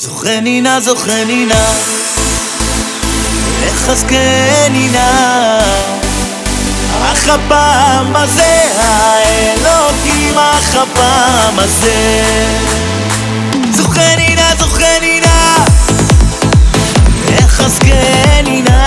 זוכרני נא, זוכרני נא, לחזקני נא, אך הפעם הזה האלוקים, אך הפעם הזה. זוכרני נא, זוכרני נא, לחזקני נא,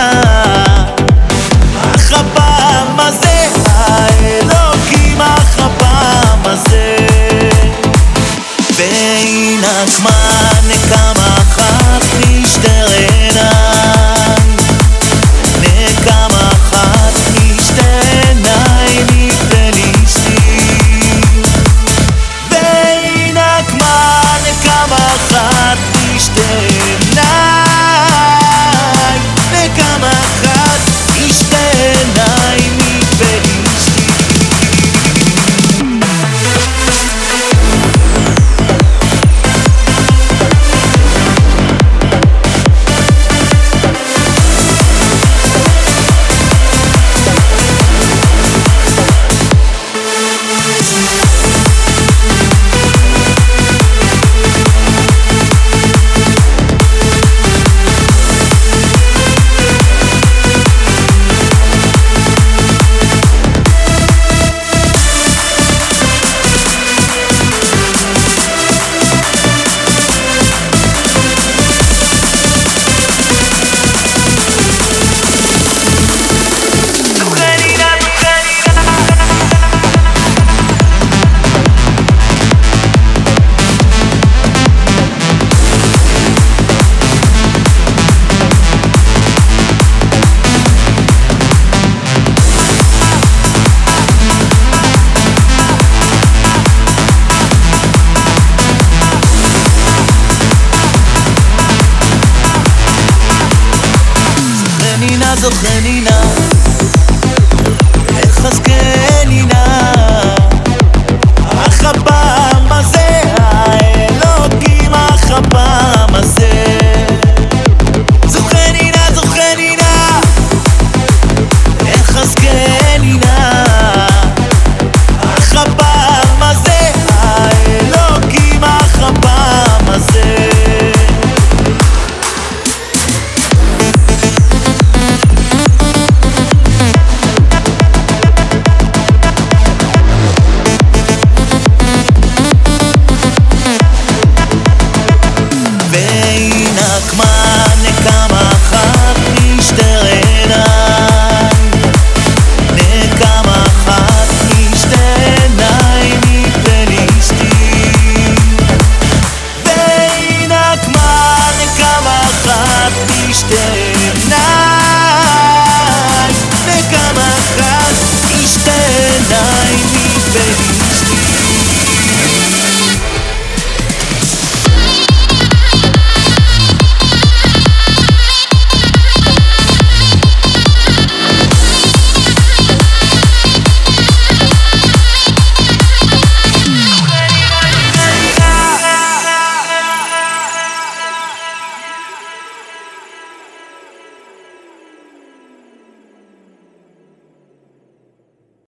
חנינה זו חנינה, איך חזקה